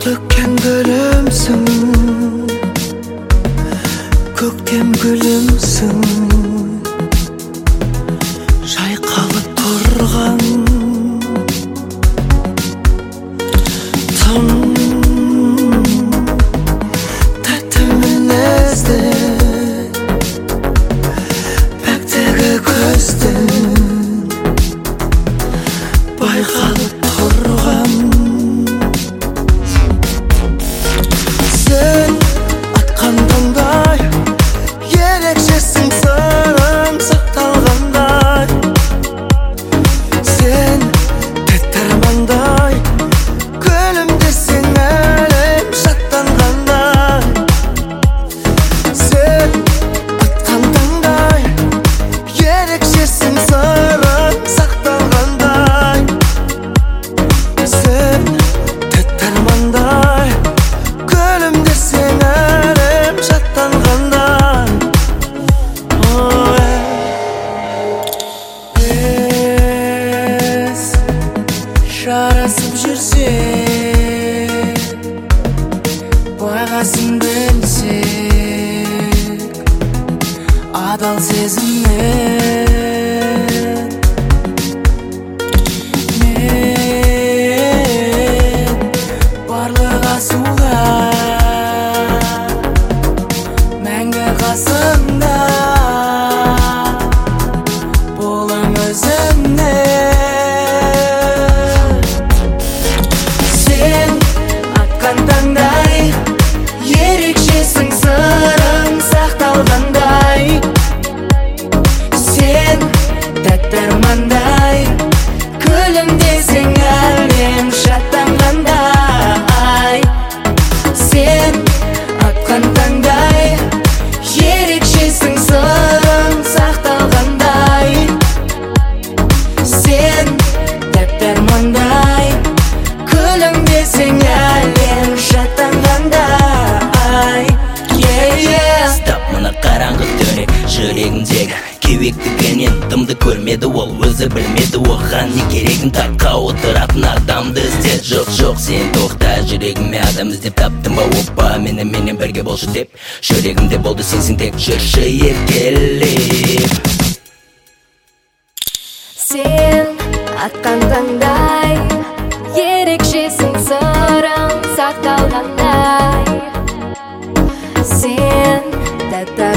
төккен гүлімсің Көктем гүлімсің Жайқалып тұрған Тым жарасып жүрсе, байғасын білсек адал сезіммен мен барлық асулар жүрегімдегі кеуектігінен дымды көрмеді ол өзі білмеді оған не керегін таққа отыратын адамды ізде жоқ жоқ сен тоқта жүрегіме адам іздеп таптың ба? Опа меніменен бірге болшы деп жүрегімде болды сенсің тек жүрші еркелеп. Сен атқан таңдай ерекшесің сырың сақталғандай. Сен тәтті